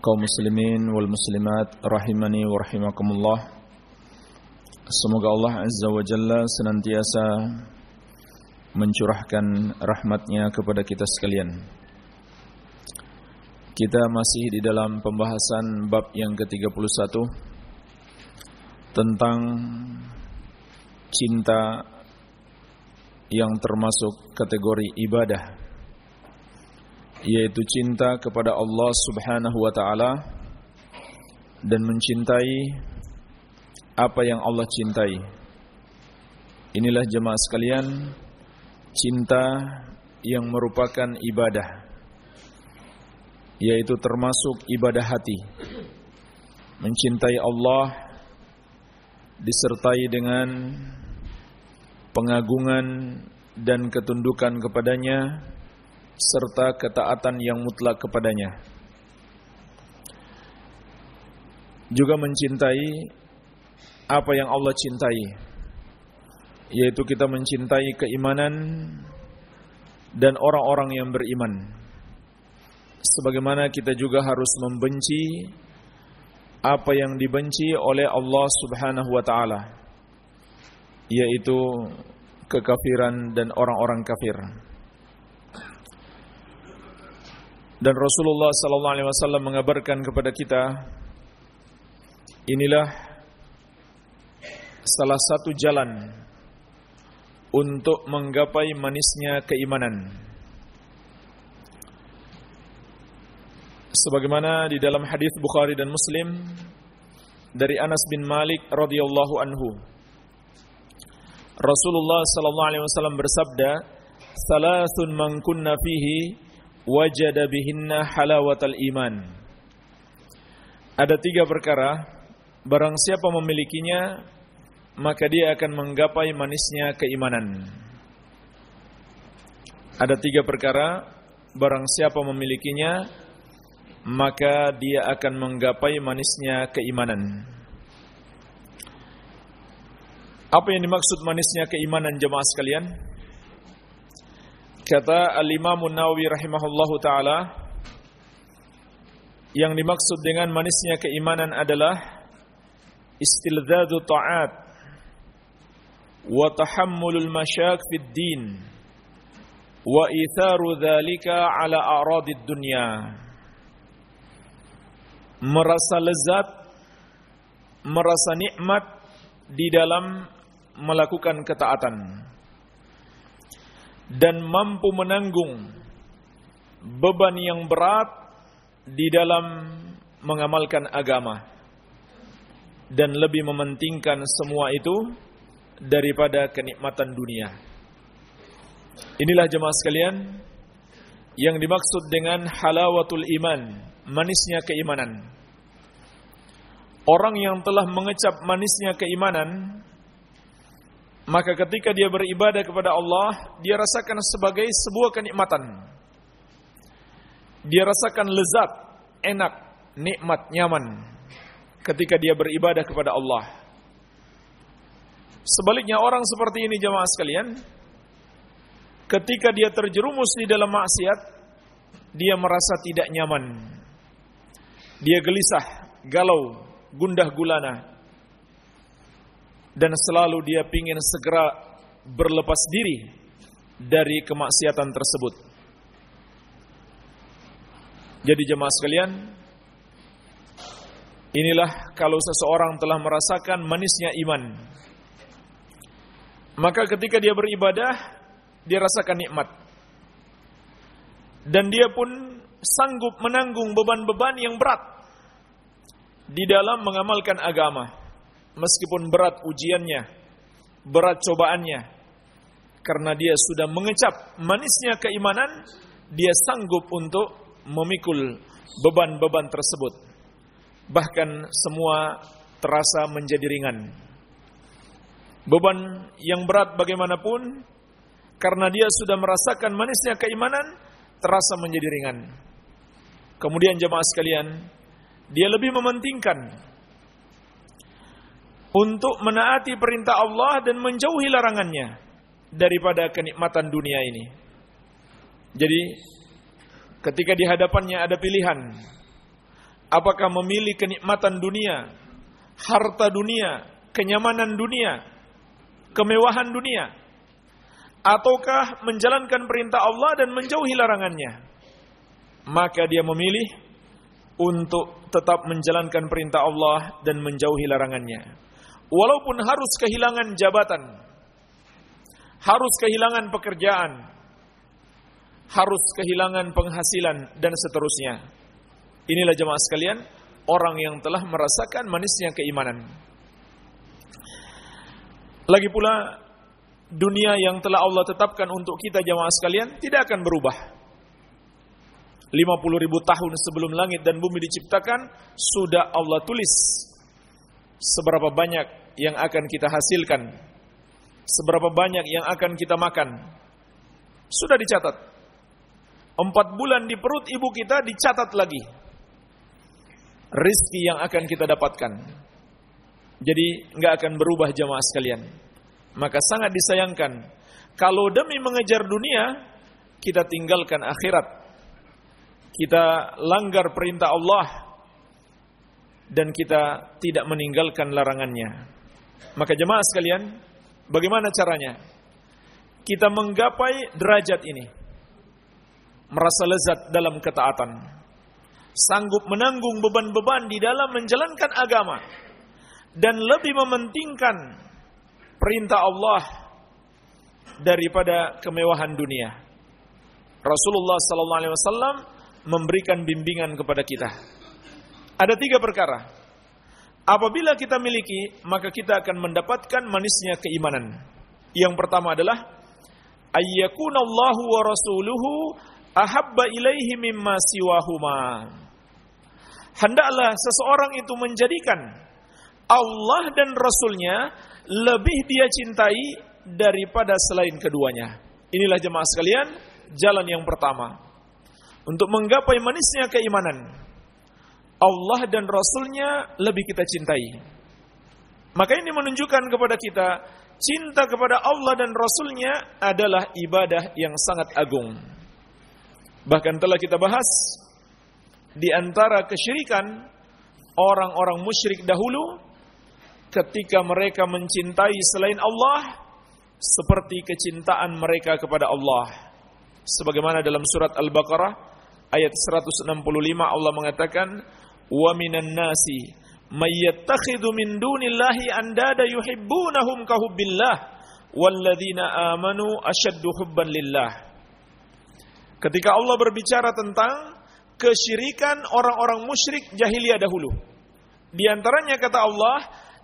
kaum muslimin wal muslimat rahimani wa rahimakumullah. Semoga Allah Azza wa Jalla senantiasa mencurahkan rahmatnya kepada kita sekalian. Kita masih di dalam pembahasan bab yang ke-31 Tentang cinta yang termasuk kategori ibadah yaitu cinta kepada Allah Subhanahu wa taala dan mencintai apa yang Allah cintai. Inilah jemaah sekalian, cinta yang merupakan ibadah yaitu termasuk ibadah hati. Mencintai Allah disertai dengan pengagungan dan ketundukan kepadanya serta ketaatan yang mutlak kepadanya. Juga mencintai apa yang Allah cintai, yaitu kita mencintai keimanan dan orang-orang yang beriman. Sebagaimana kita juga harus membenci apa yang dibenci oleh Allah Subhanahu wa taala, yaitu kekafiran dan orang-orang kafir. Dan Rasulullah sallallahu alaihi wasallam mengabarkan kepada kita inilah salah satu jalan untuk menggapai manisnya keimanan. Sebagaimana di dalam hadis Bukhari dan Muslim dari Anas bin Malik radhiyallahu anhu. Rasulullah sallallahu alaihi wasallam bersabda, "Salasun man kunna fihi wajada bihinna halawatal iman. Ada tiga perkara, barang siapa memilikinya, maka dia akan menggapai manisnya keimanan. Ada tiga perkara, barang siapa memilikinya, maka dia akan menggapai manisnya keimanan. Apa yang dimaksud manisnya keimanan jemaah sekalian? Kata Al-Imam Nawawi rahimahullahu taala yang dimaksud dengan manisnya keimanan adalah istilzadu ta'at wa tahammulul masyak fid din wa itharu dhalika ala a'radid dunya. Merasa lezat merasa nikmat di dalam melakukan ketaatan dan mampu menanggung beban yang berat di dalam mengamalkan agama dan lebih mementingkan semua itu daripada kenikmatan dunia. Inilah jemaah sekalian yang dimaksud dengan halawatul iman, manisnya keimanan. Orang yang telah mengecap manisnya keimanan maka ketika dia beribadah kepada Allah, dia rasakan sebagai sebuah kenikmatan. Dia rasakan lezat, enak, nikmat, nyaman ketika dia beribadah kepada Allah. Sebaliknya orang seperti ini jemaah sekalian, ketika dia terjerumus di dalam maksiat, dia merasa tidak nyaman. Dia gelisah, galau, gundah gulana, dan selalu dia ingin segera berlepas diri dari kemaksiatan tersebut. Jadi jemaah sekalian, inilah kalau seseorang telah merasakan manisnya iman. Maka ketika dia beribadah, dia rasakan nikmat. Dan dia pun sanggup menanggung beban-beban yang berat di dalam mengamalkan agama meskipun berat ujiannya, berat cobaannya, karena dia sudah mengecap manisnya keimanan, dia sanggup untuk memikul beban-beban tersebut. bahkan semua terasa menjadi ringan. Beban yang berat bagaimanapun karena dia sudah merasakan manisnya keimanan terasa menjadi ringan. Kemudian jemaah sekalian, dia lebih mementingkan untuk menaati perintah Allah dan menjauhi larangannya daripada kenikmatan dunia ini. Jadi ketika di hadapannya ada pilihan apakah memilih kenikmatan dunia, harta dunia, kenyamanan dunia, kemewahan dunia ataukah menjalankan perintah Allah dan menjauhi larangannya maka dia memilih untuk tetap menjalankan perintah Allah dan menjauhi larangannya walaupun harus kehilangan jabatan harus kehilangan pekerjaan harus kehilangan penghasilan dan seterusnya. Inilah jemaah sekalian orang yang telah merasakan manisnya keimanan. Lagi pula dunia yang telah Allah tetapkan untuk kita jamaah sekalian tidak akan berubah. 50 ribu tahun sebelum langit dan bumi diciptakan sudah Allah tulis seberapa banyak yang akan kita hasilkan, seberapa banyak yang akan kita makan. Sudah dicatat. Empat bulan di perut ibu kita dicatat lagi. Rizki yang akan kita dapatkan. Jadi nggak akan berubah jamaah sekalian. Maka sangat disayangkan kalau demi mengejar dunia kita tinggalkan akhirat. Kita langgar perintah Allah dan kita tidak meninggalkan larangannya. Maka jemaah sekalian, bagaimana caranya? Kita menggapai derajat ini. Merasa lezat dalam ketaatan. Sanggup menanggung beban-beban di dalam menjalankan agama dan lebih mementingkan perintah Allah daripada kemewahan dunia. Rasulullah sallallahu alaihi wasallam memberikan bimbingan kepada kita. Ada tiga perkara. Apabila kita miliki, maka kita akan mendapatkan manisnya keimanan. Yang pertama adalah ayyakunallahu wa rasuluhu ahabba ilaihi mimma siwahuma. Hendaklah seseorang itu menjadikan Allah dan Rasulnya lebih dia cintai daripada selain keduanya. Inilah jemaah sekalian, jalan yang pertama. Untuk menggapai manisnya keimanan. Allah dan Rasulnya lebih kita cintai. Maka ini menunjukkan kepada kita, cinta kepada Allah dan Rasulnya adalah ibadah yang sangat agung. Bahkan telah kita bahas, di antara kesyirikan, orang-orang musyrik dahulu, ketika mereka mencintai selain Allah seperti kecintaan mereka kepada Allah. Sebagaimana dalam surat Al-Baqarah ayat 165 Allah mengatakan wa minan nasi may yattakhidhu min dunillahi andada yuhibbunahum ka hubbillah walladzina amanu ashaddu hubban lillah. Ketika Allah berbicara tentang kesyirikan orang-orang musyrik jahiliyah dahulu. Di antaranya kata Allah,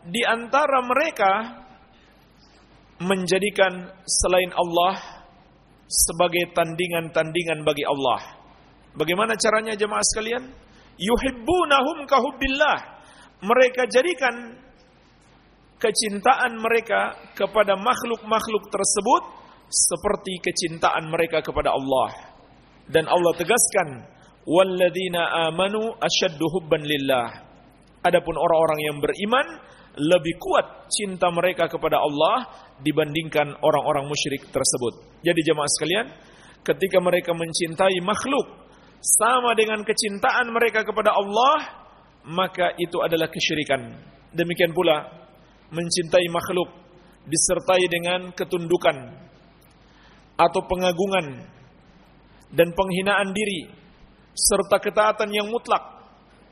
di antara mereka menjadikan selain Allah sebagai tandingan-tandingan bagi Allah. Bagaimana caranya jemaah sekalian? Yuhibbunahum kahubbillah. Mereka jadikan kecintaan mereka kepada makhluk-makhluk tersebut seperti kecintaan mereka kepada Allah. Dan Allah tegaskan, "Walladzina amanu asyaddu hubban lillah." Adapun orang-orang yang beriman lebih kuat cinta mereka kepada Allah dibandingkan orang-orang musyrik tersebut. Jadi jemaah sekalian, ketika mereka mencintai makhluk sama dengan kecintaan mereka kepada Allah, maka itu adalah kesyirikan. Demikian pula mencintai makhluk disertai dengan ketundukan atau pengagungan dan penghinaan diri serta ketaatan yang mutlak,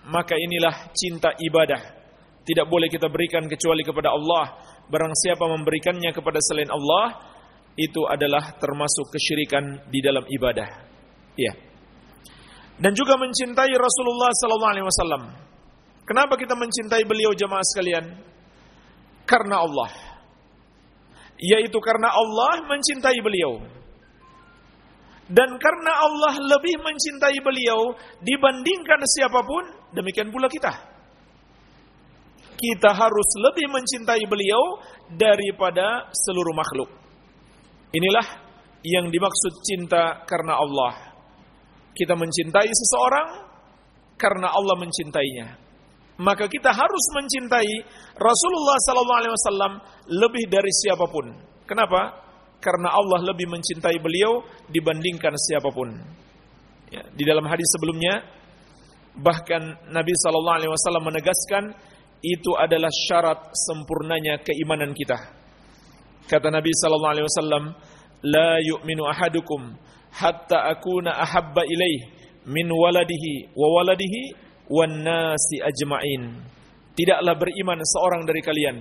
maka inilah cinta ibadah tidak boleh kita berikan kecuali kepada Allah. Barang siapa memberikannya kepada selain Allah, itu adalah termasuk kesyirikan di dalam ibadah. Ya. Dan juga mencintai Rasulullah sallallahu alaihi wasallam. Kenapa kita mencintai beliau jemaah sekalian? Karena Allah. Yaitu karena Allah mencintai beliau. Dan karena Allah lebih mencintai beliau dibandingkan siapa pun, demikian pula kita. kita harus lebih mencintai beliau daripada seluruh makhluk. Inilah yang dimaksud cinta karena Allah. Kita mencintai seseorang karena Allah mencintainya. Maka kita harus mencintai Rasulullah sallallahu alaihi wasallam lebih dari siapa pun. Kenapa? Karena Allah lebih mencintai beliau dibandingkan siapa pun. Ya, di dalam hadis sebelumnya bahkan Nabi sallallahu alaihi wasallam menegaskan itu adalah syarat sempurnanya keimanan kita. Kata Nabi sallallahu alaihi wasallam, "La yu'minu ahadukum hatta akuna ahabba ilaih min waladihi wa waladihi wan nasi ajma'in." Tidaklah beriman seorang dari kalian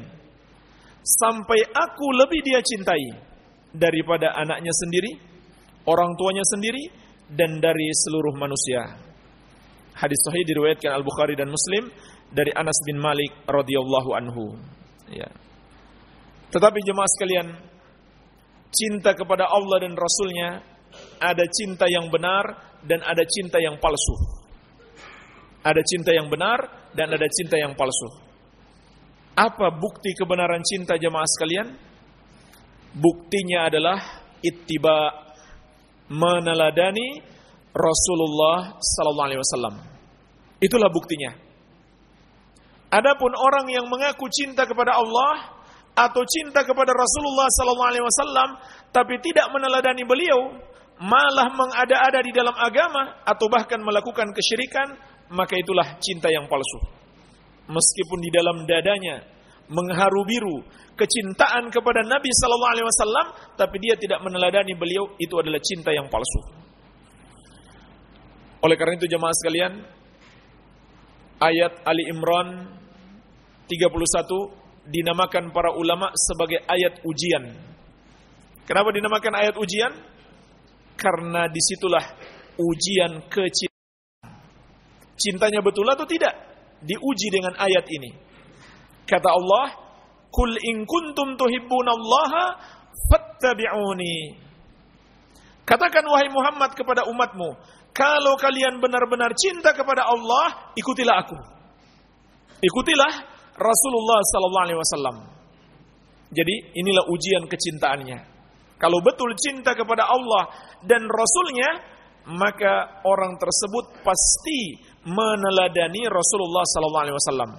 sampai aku lebih dia cintai daripada anaknya sendiri, orang tuanya sendiri dan dari seluruh manusia. Hadis sahih diriwayatkan Al-Bukhari dan Muslim dari Anas bin Malik radhiyallahu anhu. Ya. Tetapi jemaah sekalian, cinta kepada Allah dan Rasulnya ada cinta yang benar dan ada cinta yang palsu. Ada cinta yang benar dan ada cinta yang palsu. Apa bukti kebenaran cinta jemaah sekalian? Buktinya adalah ittiba meneladani Rasulullah sallallahu alaihi wasallam. Itulah buktinya. Adapun orang yang mengaku cinta kepada Allah atau cinta kepada Rasulullah sallallahu alaihi wasallam tapi tidak meneladani beliau, malah mengada-ada di dalam agama atau bahkan melakukan kesyirikan, maka itulah cinta yang palsu. Meskipun di dalam dadanya mengharu biru kecintaan kepada Nabi sallallahu alaihi wasallam tapi dia tidak meneladani beliau, itu adalah cinta yang palsu. Oleh karena itu jemaah sekalian, ayat Ali Imran 31 dinamakan para ulama sebagai ayat ujian. Kenapa dinamakan ayat ujian? Karena di situlah ujian kecintaan. Cintanya betul atau tidak? Diuji dengan ayat ini. Kata Allah, Kul in kuntum tuhibbunallaha fattabi'uni. Katakan wahai Muhammad kepada umatmu, kalau kalian benar-benar cinta kepada Allah, ikutilah aku. Ikutilah Rasulullah sallallahu alaihi wasallam. Jadi inilah ujian kecintaannya. Kalau betul cinta kepada Allah dan Rasulnya, maka orang tersebut pasti meneladani Rasulullah wasallam.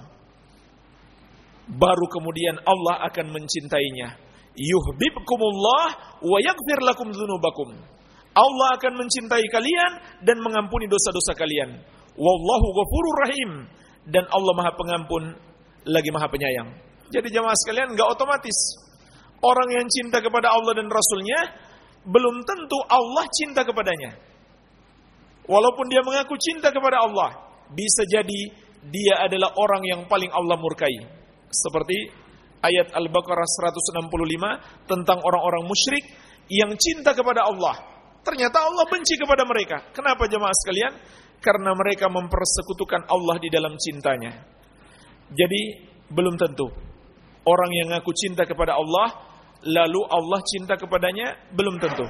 Baru kemudian Allah akan mencintainya. Yuhibbukumullah wa yaghfir lakum dzunubakum. Allah akan mencintai kalian dan mengampuni dosa-dosa kalian. Wallahu ghafurur rahim dan Allah Maha Pengampun lagi maha penyayang. Jadi jamaah sekalian nggak otomatis orang yang cinta kepada Allah dan Rasulnya belum tentu Allah cinta kepadanya. Walaupun dia mengaku cinta kepada Allah, bisa jadi dia adalah orang yang paling Allah murkai. Seperti ayat Al-Baqarah 165 tentang orang-orang musyrik yang cinta kepada Allah. Ternyata Allah benci kepada mereka. Kenapa jemaah sekalian? Karena mereka mempersekutukan Allah di dalam cintanya. Jadi belum tentu orang yang ngaku cinta kepada Allah lalu Allah cinta kepadanya? Belum tentu.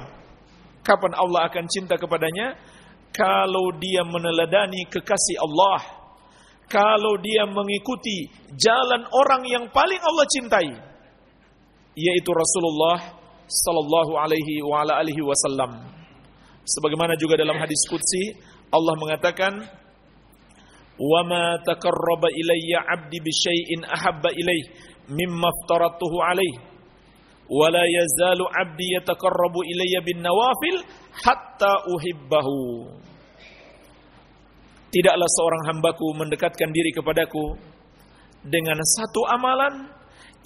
Kapan Allah akan cinta kepadanya? Kalau dia meneladani kekasih Allah. Kalau dia mengikuti jalan orang yang paling Allah cintai. Yaitu Rasulullah sallallahu alaihi wasallam. Sebagaimana juga dalam hadis qudsi Allah mengatakan wa ma taqarraba ilayya 'abdi bi syai'in ahabba ilayhi mimma aftaratuhu wala yazalu abdi yataqarrabu ilayya bin nawafil hatta uhibbahu tidaklah seorang hambaku mendekatkan diri kepadaku dengan satu amalan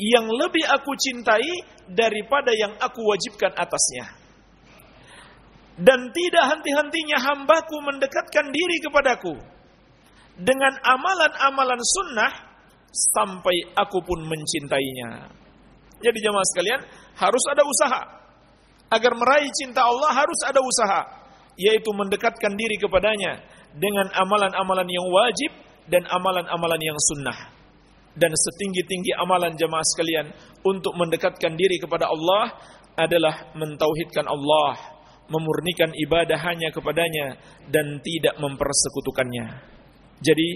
yang lebih aku cintai daripada yang aku wajibkan atasnya dan tidak henti-hentinya hambaku mendekatkan diri kepadaku dengan amalan-amalan sunnah sampai aku pun mencintainya. Jadi jemaah sekalian, harus ada usaha. Agar meraih cinta Allah harus ada usaha, yaitu mendekatkan diri kepadanya dengan amalan-amalan yang wajib dan amalan-amalan yang sunnah. Dan setinggi-tinggi amalan jemaah sekalian untuk mendekatkan diri kepada Allah adalah mentauhidkan Allah, memurnikan ibadah hanya kepadanya dan tidak mempersekutukannya. Jadi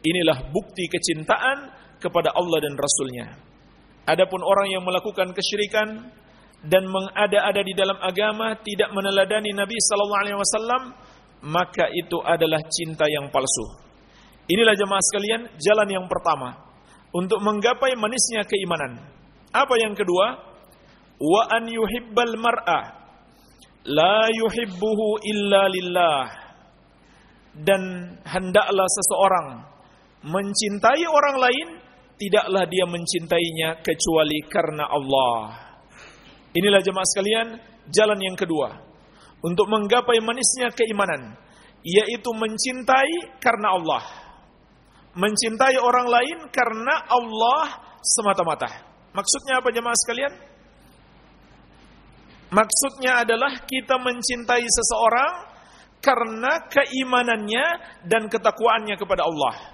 inilah bukti kecintaan kepada Allah dan Rasulnya. Adapun orang yang melakukan kesyirikan dan mengada-ada di dalam agama tidak meneladani Nabi sallallahu alaihi wasallam maka itu adalah cinta yang palsu. Inilah jemaah sekalian jalan yang pertama untuk menggapai manisnya keimanan. Apa yang kedua? Wa an yuhibbal mar'a la yuhibbuhu illa lillah. Dan hendaklah seseorang mencintai orang lain tidaklah dia mencintainya kecuali karena Allah. Inilah jemaah sekalian, jalan yang kedua untuk menggapai manisnya keimanan, yaitu mencintai karena Allah. Mencintai orang lain karena Allah semata-mata. Maksudnya apa jemaah sekalian? Maksudnya adalah kita mencintai seseorang karena keimanannya dan ketakwaannya kepada Allah.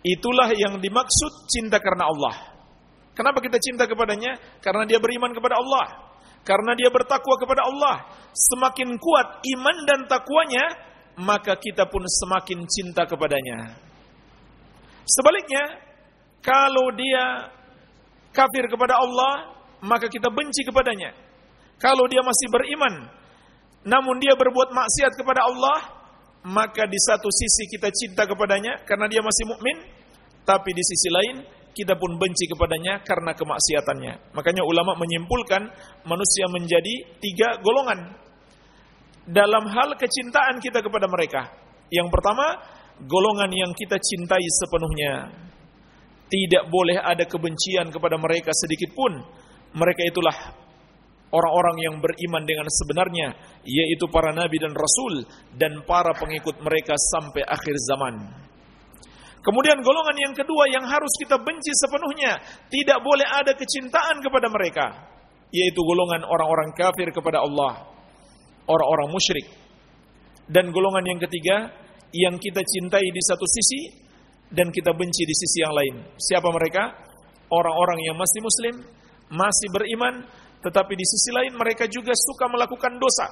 Itulah yang dimaksud cinta karena Allah. Kenapa kita cinta kepadanya? Karena dia beriman kepada Allah. Karena dia bertakwa kepada Allah. Semakin kuat iman dan takwanya, maka kita pun semakin cinta kepadanya. Sebaliknya, kalau dia kafir kepada Allah, maka kita benci kepadanya. Kalau dia masih beriman, namun dia berbuat maksiat kepada Allah, maka di satu sisi kita cinta kepadanya karena dia masih mukmin, tapi di sisi lain kita pun benci kepadanya karena kemaksiatannya. Makanya ulama menyimpulkan manusia menjadi tiga golongan dalam hal kecintaan kita kepada mereka. Yang pertama, golongan yang kita cintai sepenuhnya. Tidak boleh ada kebencian kepada mereka sedikit pun. Mereka itulah orang-orang yang beriman dengan sebenarnya, yaitu para nabi dan rasul dan para pengikut mereka sampai akhir zaman. Kemudian golongan yang kedua yang harus kita benci sepenuhnya, tidak boleh ada kecintaan kepada mereka, yaitu golongan orang-orang kafir kepada Allah, orang-orang musyrik. Dan golongan yang ketiga yang kita cintai di satu sisi dan kita benci di sisi yang lain. Siapa mereka? Orang-orang yang masih muslim, masih beriman, tetapi di sisi lain mereka juga suka melakukan dosa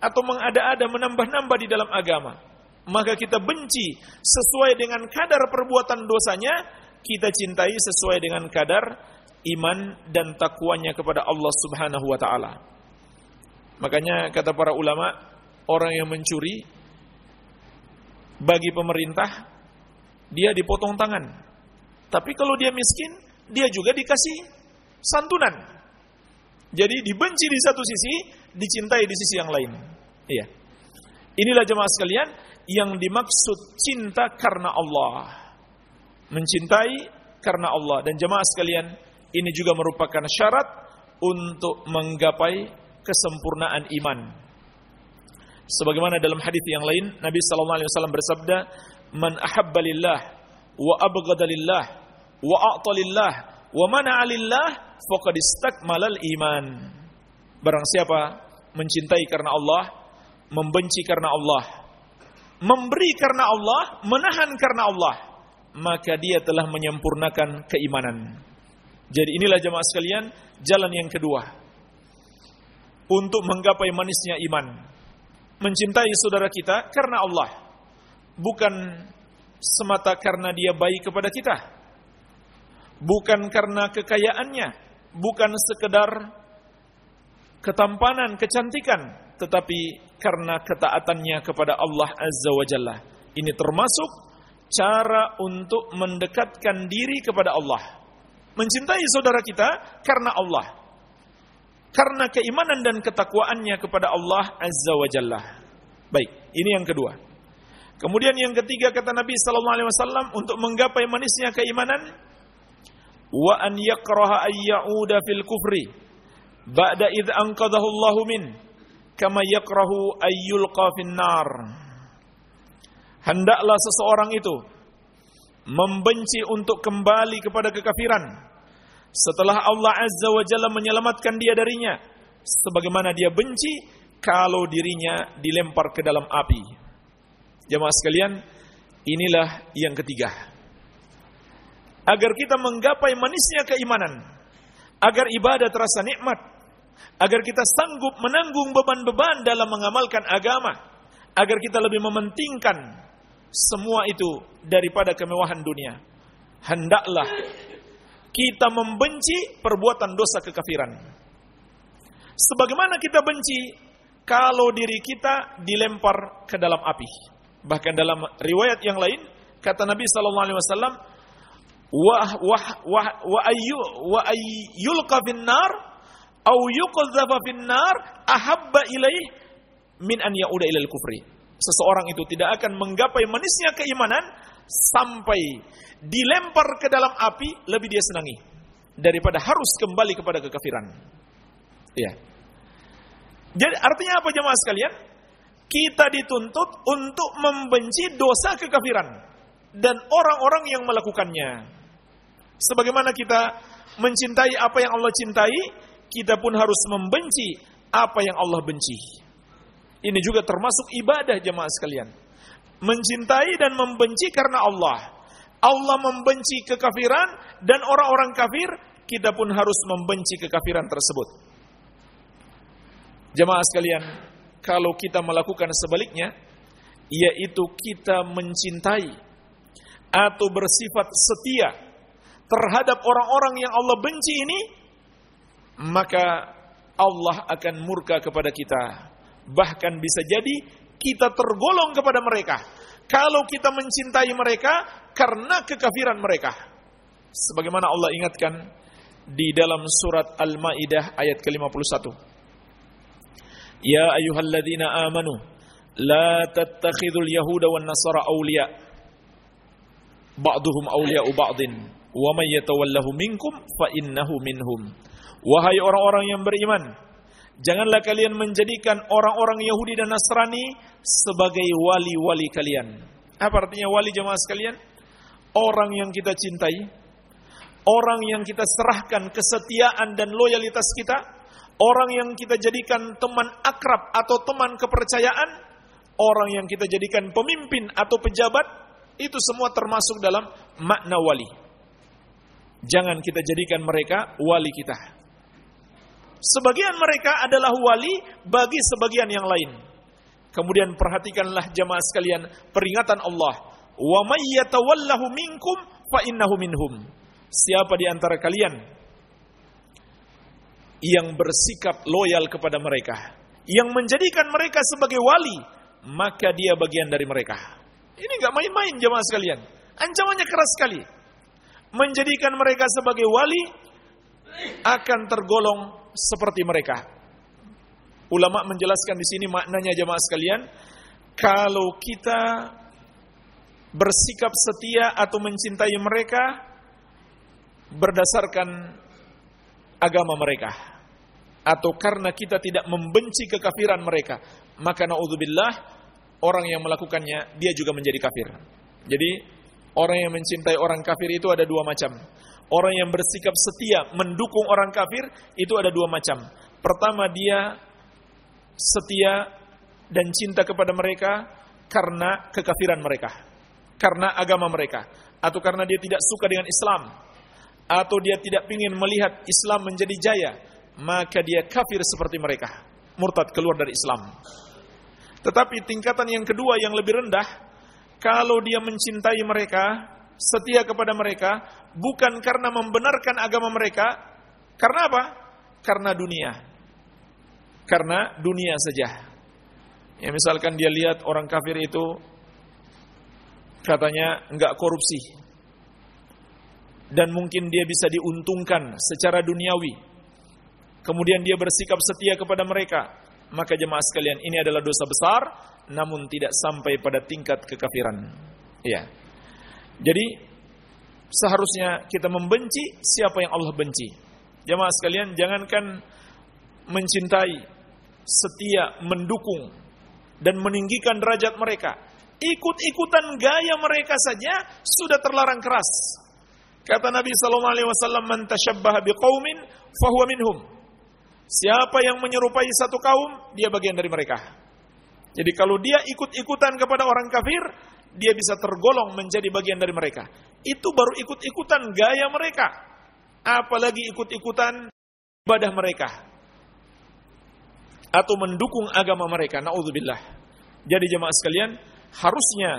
atau mengada-ada menambah-nambah di dalam agama maka kita benci sesuai dengan kadar perbuatan dosanya, kita cintai sesuai dengan kadar iman dan takwanya kepada Allah Subhanahu wa taala. Makanya kata para ulama, orang yang mencuri bagi pemerintah dia dipotong tangan. Tapi kalau dia miskin, dia juga dikasih santunan. Jadi dibenci di satu sisi, dicintai di sisi yang lain. Iya. Inilah jemaah sekalian, yang dimaksud cinta karena Allah. Mencintai karena Allah dan jemaah sekalian, ini juga merupakan syarat untuk menggapai kesempurnaan iman. Sebagaimana dalam hadis yang lain, Nabi sallallahu alaihi wasallam bersabda, "Man ahabba lillah wa wa a'ta lillah wa mana'a lillah faqad istakmalal iman." Barang siapa mencintai karena Allah, membenci karena Allah, memberi karena Allah, menahan karena Allah, maka dia telah menyempurnakan keimanan. Jadi inilah jemaah sekalian, jalan yang kedua untuk menggapai manisnya iman. Mencintai saudara kita karena Allah, bukan semata karena dia baik kepada kita. Bukan karena kekayaannya, bukan sekedar ketampanan, kecantikan, tetapi karena ketaatannya kepada Allah Azza wa Jalla. Ini termasuk cara untuk mendekatkan diri kepada Allah. Mencintai saudara kita karena Allah. Karena keimanan dan ketakwaannya kepada Allah Azza wa Jalla. Baik, ini yang kedua. Kemudian yang ketiga kata Nabi sallallahu alaihi wasallam untuk menggapai manisnya keimanan wa an yakraha ay fil kufri ba'da id anqadahu Allahu min kama yakrahu ayyulqa finnar. Hendaklah seseorang itu membenci untuk kembali kepada kekafiran setelah Allah Azza wa Jalla menyelamatkan dia darinya sebagaimana dia benci kalau dirinya dilempar ke dalam api. Jemaah sekalian, inilah yang ketiga. Agar kita menggapai manisnya keimanan, agar ibadah terasa nikmat, agar kita sanggup menanggung beban-beban dalam mengamalkan agama, agar kita lebih mementingkan semua itu daripada kemewahan dunia. Hendaklah kita membenci perbuatan dosa kekafiran. Sebagaimana kita benci kalau diri kita dilempar ke dalam api. Bahkan dalam riwayat yang lain kata Nabi sallallahu alaihi wasallam wa wa wa wa ayyu wa ayyulqa finnar au yuqdhafa finnar ahabba ilaih min an yauda kufri. Seseorang itu tidak akan menggapai manisnya keimanan sampai dilempar ke dalam api lebih dia senangi daripada harus kembali kepada kekafiran. Ya. Jadi artinya apa jemaah sekalian? Kita dituntut untuk membenci dosa kekafiran dan orang-orang yang melakukannya. Sebagaimana kita mencintai apa yang Allah cintai, kita pun harus membenci apa yang Allah benci. Ini juga termasuk ibadah jemaah sekalian. Mencintai dan membenci karena Allah. Allah membenci kekafiran dan orang-orang kafir, kita pun harus membenci kekafiran tersebut. Jemaah sekalian, kalau kita melakukan sebaliknya, yaitu kita mencintai atau bersifat setia terhadap orang-orang yang Allah benci ini, maka Allah akan murka kepada kita. Bahkan bisa jadi kita tergolong kepada mereka. Kalau kita mencintai mereka karena kekafiran mereka. Sebagaimana Allah ingatkan di dalam surat Al-Maidah ayat ke-51. Ya ayyuhalladzina amanu la tattakhidul yahuda wan nasara awliya ba'duhum awliya'u ba'din wa may yatawallahu minkum fa innahu minhum. Wahai orang-orang yang beriman, Janganlah kalian menjadikan orang-orang Yahudi dan Nasrani sebagai wali-wali kalian. Apa artinya wali jemaah sekalian? Orang yang kita cintai, orang yang kita serahkan kesetiaan dan loyalitas kita, orang yang kita jadikan teman akrab atau teman kepercayaan, orang yang kita jadikan pemimpin atau pejabat, itu semua termasuk dalam makna wali. Jangan kita jadikan mereka wali kita. Sebagian mereka adalah wali bagi sebagian yang lain. Kemudian perhatikanlah jamaah sekalian peringatan Allah. Wa may yatawallahu minkum fa innahu minhum. Siapa di antara kalian yang bersikap loyal kepada mereka, yang menjadikan mereka sebagai wali, maka dia bagian dari mereka. Ini enggak main-main jamaah sekalian. Ancamannya keras sekali. Menjadikan mereka sebagai wali akan tergolong seperti mereka. Ulama menjelaskan di sini maknanya jemaah sekalian, kalau kita bersikap setia atau mencintai mereka berdasarkan agama mereka atau karena kita tidak membenci kekafiran mereka, maka naudzubillah orang yang melakukannya dia juga menjadi kafir. Jadi orang yang mencintai orang kafir itu ada dua macam. Orang yang bersikap setia mendukung orang kafir itu ada dua macam. Pertama dia setia dan cinta kepada mereka karena kekafiran mereka, karena agama mereka, atau karena dia tidak suka dengan Islam, atau dia tidak ingin melihat Islam menjadi jaya, maka dia kafir seperti mereka, murtad keluar dari Islam. Tetapi tingkatan yang kedua yang lebih rendah, kalau dia mencintai mereka, setia kepada mereka bukan karena membenarkan agama mereka, karena apa? Karena dunia. Karena dunia saja. Ya misalkan dia lihat orang kafir itu katanya enggak korupsi. Dan mungkin dia bisa diuntungkan secara duniawi. Kemudian dia bersikap setia kepada mereka. Maka jemaah sekalian ini adalah dosa besar namun tidak sampai pada tingkat kekafiran. Ya. Jadi seharusnya kita membenci siapa yang Allah benci. Jamaah sekalian, jangankan mencintai, setia, mendukung dan meninggikan derajat mereka. Ikut-ikutan gaya mereka saja sudah terlarang keras. Kata Nabi sallallahu alaihi wasallam, "Man tashabbaha biqaumin fahuwa minhum." Siapa yang menyerupai satu kaum, dia bagian dari mereka. Jadi kalau dia ikut-ikutan kepada orang kafir, dia bisa tergolong menjadi bagian dari mereka. Itu baru ikut-ikutan gaya mereka. Apalagi ikut-ikutan ibadah mereka. Atau mendukung agama mereka. Na'udzubillah. Jadi jemaah sekalian, harusnya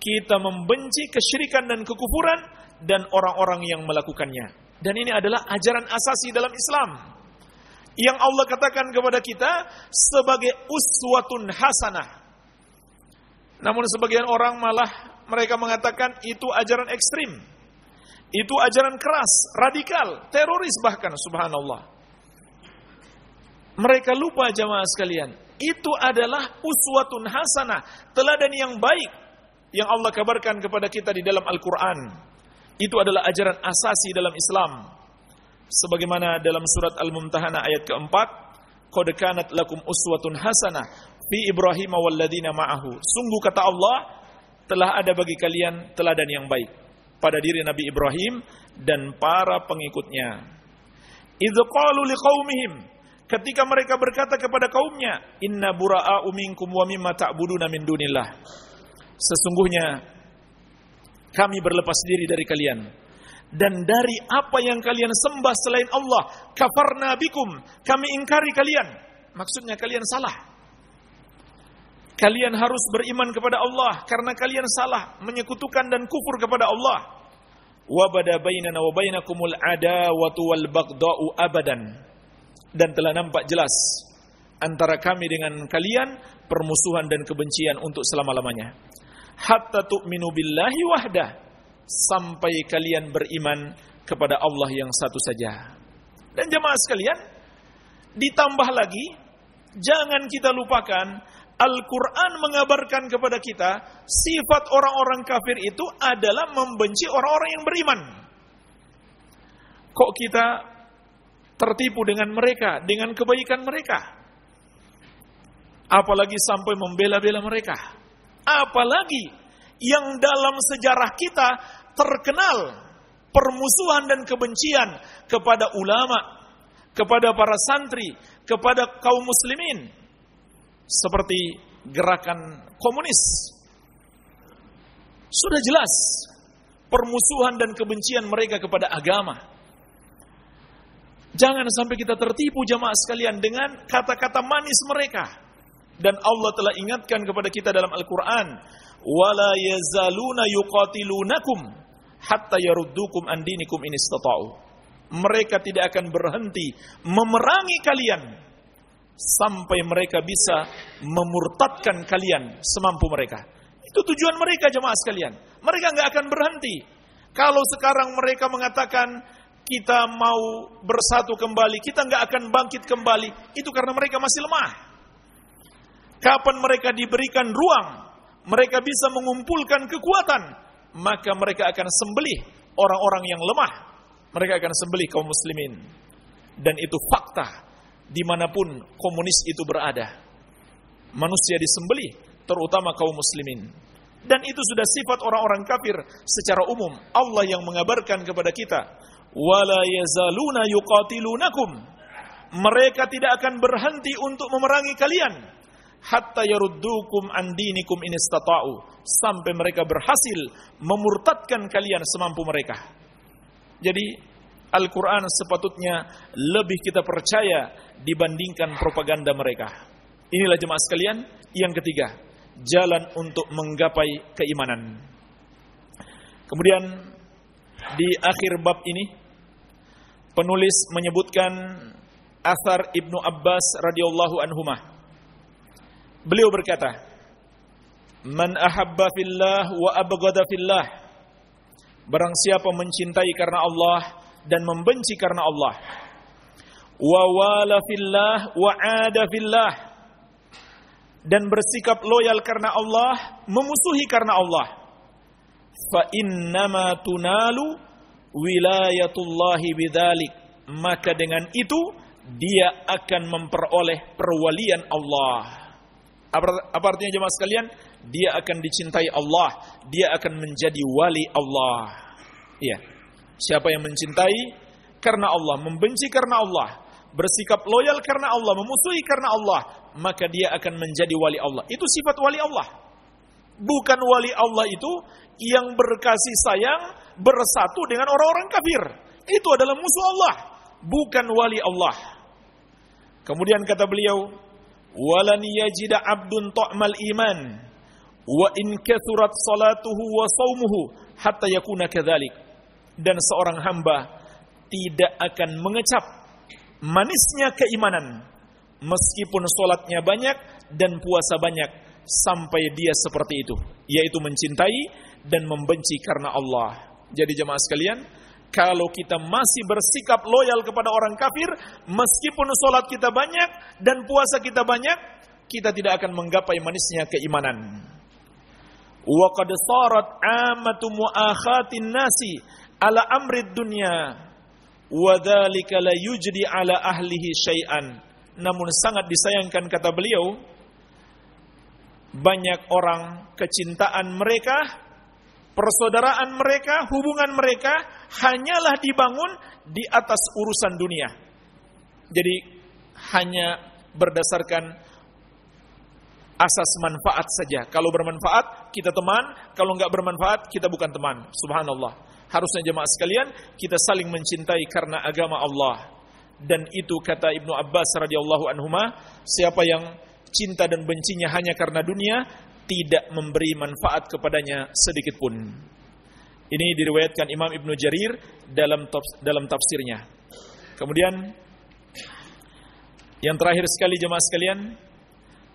kita membenci kesyirikan dan kekufuran dan orang-orang yang melakukannya. Dan ini adalah ajaran asasi dalam Islam. Yang Allah katakan kepada kita sebagai uswatun hasanah. Namun sebagian orang malah mereka mengatakan itu ajaran ekstrim. Itu ajaran keras, radikal, teroris bahkan subhanallah. Mereka lupa jamaah sekalian. Itu adalah uswatun hasanah, teladan yang baik yang Allah kabarkan kepada kita di dalam Al-Qur'an. Itu adalah ajaran asasi dalam Islam. Sebagaimana dalam surat Al-Mumtahanah ayat keempat, Qad kanat lakum uswatun hasanah fi Ibrahim walladina ma'ahu. Sungguh kata Allah, telah ada bagi kalian teladan yang baik pada diri Nabi Ibrahim dan para pengikutnya. Idz qalu liqaumihim ketika mereka berkata kepada kaumnya, "Inna bura'a'u minkum wa mimma ta'buduna min dunillah." Sesungguhnya kami berlepas diri dari kalian dan dari apa yang kalian sembah selain Allah kafarna bikum kami ingkari kalian. Maksudnya kalian salah. Kalian harus beriman kepada Allah karena kalian salah menyekutukan dan kufur kepada Allah. Wa bada bainana wa bainakumul adawatu wal baghdau abadan. Dan telah nampak jelas antara kami dengan kalian permusuhan dan kebencian untuk selama-lamanya. Hatta tu'minu billahi wahdah sampai kalian beriman kepada Allah yang satu saja. Dan jemaah sekalian, ditambah lagi jangan kita lupakan Al-Quran mengabarkan kepada kita sifat orang-orang kafir itu adalah membenci orang-orang yang beriman. Kok kita tertipu dengan mereka, dengan kebaikan mereka? Apalagi sampai membela-bela mereka. Apalagi yang dalam sejarah kita terkenal permusuhan dan kebencian kepada ulama, kepada para santri, kepada kaum muslimin. Seperti gerakan komunis. Sudah jelas permusuhan dan kebencian mereka kepada agama. Jangan sampai kita tertipu jamaah sekalian dengan kata-kata manis mereka dan Allah telah ingatkan kepada kita dalam Al-Quran, wala yazaluna yuqatilunakum hatta yaruddukum an dinikum in istata'u. Mereka tidak akan berhenti memerangi kalian sampai mereka bisa memurtadkan kalian semampu mereka. Itu tujuan mereka jemaah sekalian. Mereka nggak akan berhenti. Kalau sekarang mereka mengatakan kita mau bersatu kembali, kita nggak akan bangkit kembali, itu karena mereka masih lemah. Kapan mereka diberikan ruang, mereka bisa mengumpulkan kekuatan, maka mereka akan sembelih orang-orang yang lemah. Mereka akan sembelih kaum muslimin. Dan itu fakta di mana pun komunis itu berada. Manusia disembelih, terutama kaum muslimin. Dan itu sudah sifat orang-orang kafir secara umum. Allah yang mengabarkan kepada kita, "Wala yazaluna yuqatilunakum." Mereka tidak akan berhenti untuk memerangi kalian hatta yaruddukum an dinikum in istata'u sampai mereka berhasil memurtadkan kalian semampu mereka. Jadi Al-Qur'an sepatutnya lebih kita percaya dibandingkan propaganda mereka. Inilah jemaah sekalian yang ketiga, jalan untuk menggapai keimanan. Kemudian di akhir bab ini penulis menyebutkan asar Ibnu Abbas radhiyallahu anhumah Beliau berkata, Man ahabba fillah wa abghada fillah. Barang siapa mencintai karena Allah dan membenci karena Allah. Wa wala fillah wa ada fillah. Dan bersikap loyal karena Allah, memusuhi karena Allah. Fa innama tunalu wilayatullahi bidzalik. Maka dengan itu dia akan memperoleh perwalian Allah. Apa, artinya jemaah sekalian? Dia akan dicintai Allah, dia akan menjadi wali Allah. Iya. Siapa yang mencintai karena Allah, membenci karena Allah, bersikap loyal karena Allah, memusuhi karena Allah, maka dia akan menjadi wali Allah. Itu sifat wali Allah. Bukan wali Allah itu yang berkasih sayang bersatu dengan orang-orang kafir. Itu adalah musuh Allah, bukan wali Allah. Kemudian kata beliau, walan yajida abdun ta'mal iman. Wa in kathurat salatuhu wa saumuhu hatta yakuna kadzalik. Dan seorang hamba tidak akan mengecap manisnya keimanan meskipun sholatnya banyak dan puasa banyak sampai dia seperti itu yaitu mencintai dan membenci karena Allah. Jadi jemaah sekalian kalau kita masih bersikap loyal kepada orang kafir meskipun sholat kita banyak dan puasa kita banyak kita tidak akan menggapai manisnya keimanan. Wa qad sarat amatu muakhatin nasi ala amrid dunya wa dzalika la yujdi ala ahlihi syai'an. Namun sangat disayangkan kata beliau banyak orang kecintaan mereka persaudaraan mereka hubungan mereka hanyalah dibangun di atas urusan dunia jadi hanya berdasarkan asas manfaat saja. Kalau bermanfaat, kita teman. Kalau enggak bermanfaat, kita bukan teman. Subhanallah. Harusnya jemaah sekalian kita saling mencintai karena agama Allah. Dan itu kata Ibnu Abbas radhiyallahu anhuma, siapa yang cinta dan bencinya hanya karena dunia, tidak memberi manfaat kepadanya sedikit pun. Ini diriwayatkan Imam Ibnu Jarir dalam dalam tafsirnya. Kemudian yang terakhir sekali jemaah sekalian,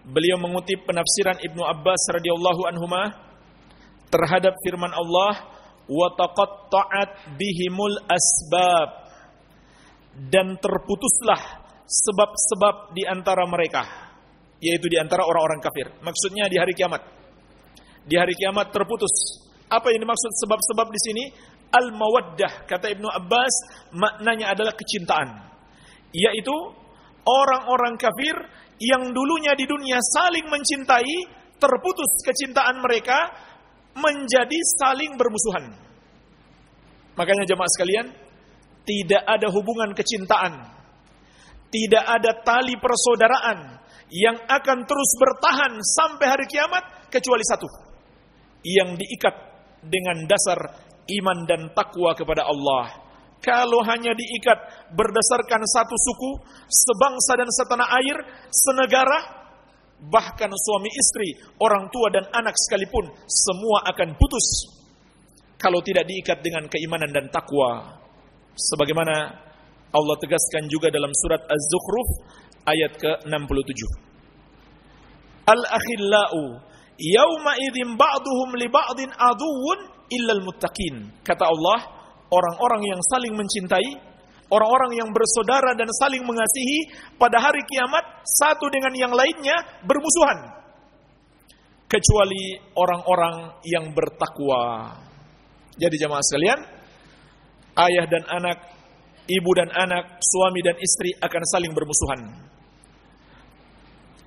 beliau mengutip penafsiran Ibnu Abbas radhiyallahu anhuma terhadap firman Allah wa taqatta'at bihimul asbab dan terputuslah sebab-sebab di antara mereka yaitu di antara orang-orang kafir. Maksudnya di hari kiamat. Di hari kiamat terputus. Apa yang dimaksud sebab-sebab di sini? Al mawaddah kata Ibnu Abbas maknanya adalah kecintaan. Yaitu orang-orang kafir yang dulunya di dunia saling mencintai terputus kecintaan mereka menjadi saling bermusuhan. Makanya jemaah sekalian, tidak ada hubungan kecintaan, tidak ada tali persaudaraan yang akan terus bertahan sampai hari kiamat kecuali satu, yang diikat dengan dasar iman dan takwa kepada Allah. Kalau hanya diikat berdasarkan satu suku, sebangsa dan setanah air, senegara, bahkan suami istri, orang tua dan anak sekalipun, semua akan putus kalau tidak diikat dengan keimanan dan takwa. Sebagaimana Allah tegaskan juga dalam surat Az-Zukhruf ayat ke-67. Al-akhillau yauma idzin ba'duhum li ba'din aduwwun illal muttaqin. Kata Allah, orang-orang yang saling mencintai Orang-orang yang bersaudara dan saling mengasihi pada hari kiamat satu dengan yang lainnya bermusuhan. Kecuali orang-orang yang bertakwa. Jadi jamaah sekalian, ayah dan anak, ibu dan anak, suami dan istri akan saling bermusuhan.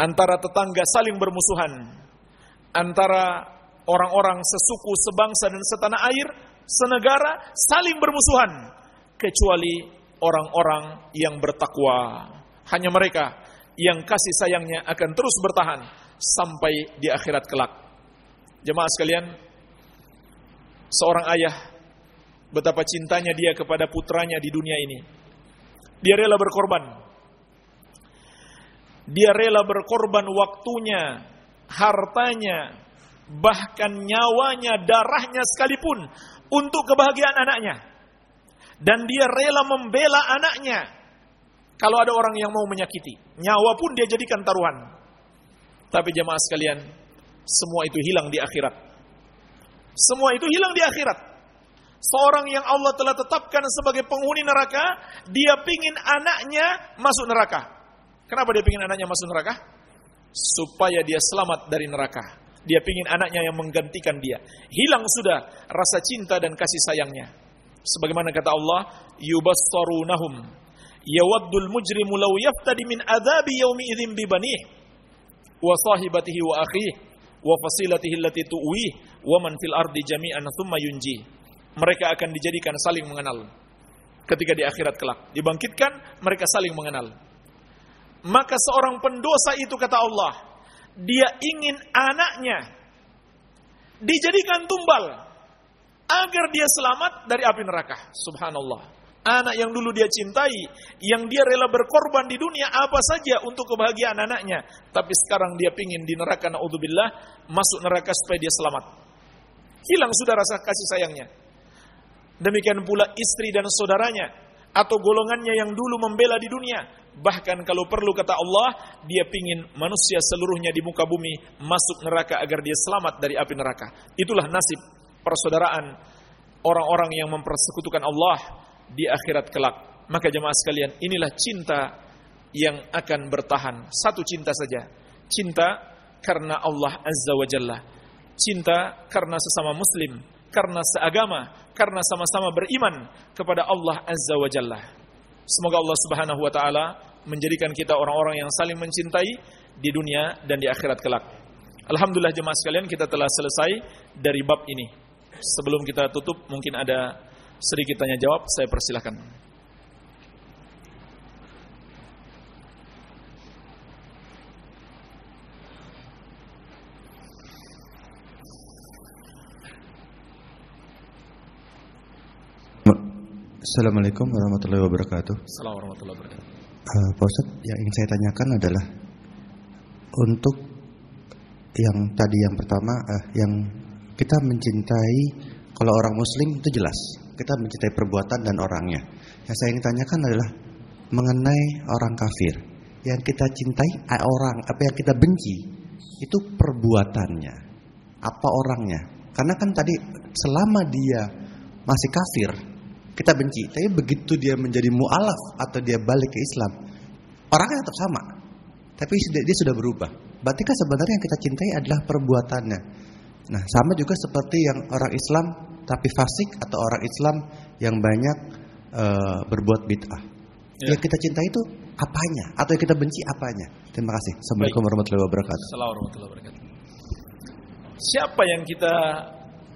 Antara tetangga saling bermusuhan. Antara orang-orang sesuku, sebangsa dan setanah air, senegara saling bermusuhan. Kecuali orang-orang yang bertakwa. Hanya mereka yang kasih sayangnya akan terus bertahan sampai di akhirat kelak. Jemaah sekalian, seorang ayah betapa cintanya dia kepada putranya di dunia ini. Dia rela berkorban. Dia rela berkorban waktunya, hartanya, bahkan nyawanya, darahnya sekalipun untuk kebahagiaan anaknya dan dia rela membela anaknya kalau ada orang yang mau menyakiti. Nyawa pun dia jadikan taruhan. Tapi jemaah sekalian, semua itu hilang di akhirat. Semua itu hilang di akhirat. Seorang yang Allah telah tetapkan sebagai penghuni neraka, dia pingin anaknya masuk neraka. Kenapa dia pingin anaknya masuk neraka? Supaya dia selamat dari neraka. Dia pingin anaknya yang menggantikan dia. Hilang sudah rasa cinta dan kasih sayangnya. Sebagaimana kata Allah, yubassarunahum yawaddul mujrimu law yaftadi min adzabi yaumi idzin bi banih wa sahibatihi wa akhihi wa fasilatihi allati tu'wih wa man fil ardi jami'an thumma yunji. Mereka akan dijadikan saling mengenal. Ketika di akhirat kelak dibangkitkan, mereka saling mengenal. Maka seorang pendosa itu kata Allah, dia ingin anaknya dijadikan tumbal agar dia selamat dari api neraka. Subhanallah. Anak yang dulu dia cintai, yang dia rela berkorban di dunia apa saja untuk kebahagiaan anaknya, tapi sekarang dia pingin di neraka naudzubillah masuk neraka supaya dia selamat. Hilang sudah rasa kasih sayangnya. Demikian pula istri dan saudaranya. atau golongannya yang dulu membela di dunia. Bahkan kalau perlu kata Allah, dia pingin manusia seluruhnya di muka bumi masuk neraka agar dia selamat dari api neraka. Itulah nasib persaudaraan orang-orang yang mempersekutukan Allah di akhirat kelak. Maka jemaah sekalian, inilah cinta yang akan bertahan. Satu cinta saja. Cinta karena Allah Azza wa Jalla. Cinta karena sesama muslim, karena seagama, karena sama-sama beriman kepada Allah Azza wa Jalla. Semoga Allah Subhanahu wa taala menjadikan kita orang-orang yang saling mencintai di dunia dan di akhirat kelak. Alhamdulillah jemaah sekalian kita telah selesai dari bab ini. Sebelum kita tutup mungkin ada sedikit tanya jawab, saya persilahkan. Assalamualaikum warahmatullahi wabarakatuh. Assalamualaikum warahmatullahi wabarakatuh. Uh, Pak yang ingin saya tanyakan adalah untuk yang tadi yang pertama, uh, yang kita mencintai kalau orang Muslim itu jelas kita mencintai perbuatan dan orangnya. Yang saya ingin tanyakan adalah mengenai orang kafir. Yang kita cintai uh, orang, apa yang kita benci itu perbuatannya, apa orangnya. Karena kan tadi selama dia masih kafir, kita benci. Tapi begitu dia menjadi mu'alaf atau dia balik ke Islam, orangnya tetap sama. Tapi dia sudah berubah. Berarti kan sebenarnya yang kita cintai adalah perbuatannya. Nah, sama juga seperti yang orang Islam tapi fasik atau orang Islam yang banyak uh, berbuat bid'ah. Ya. Yang kita cintai itu apanya atau yang kita benci apanya? Terima kasih. Assalamualaikum warahmatullahi wabarakatuh. Assalamualaikum warahmatullahi wabarakatuh. Siapa yang kita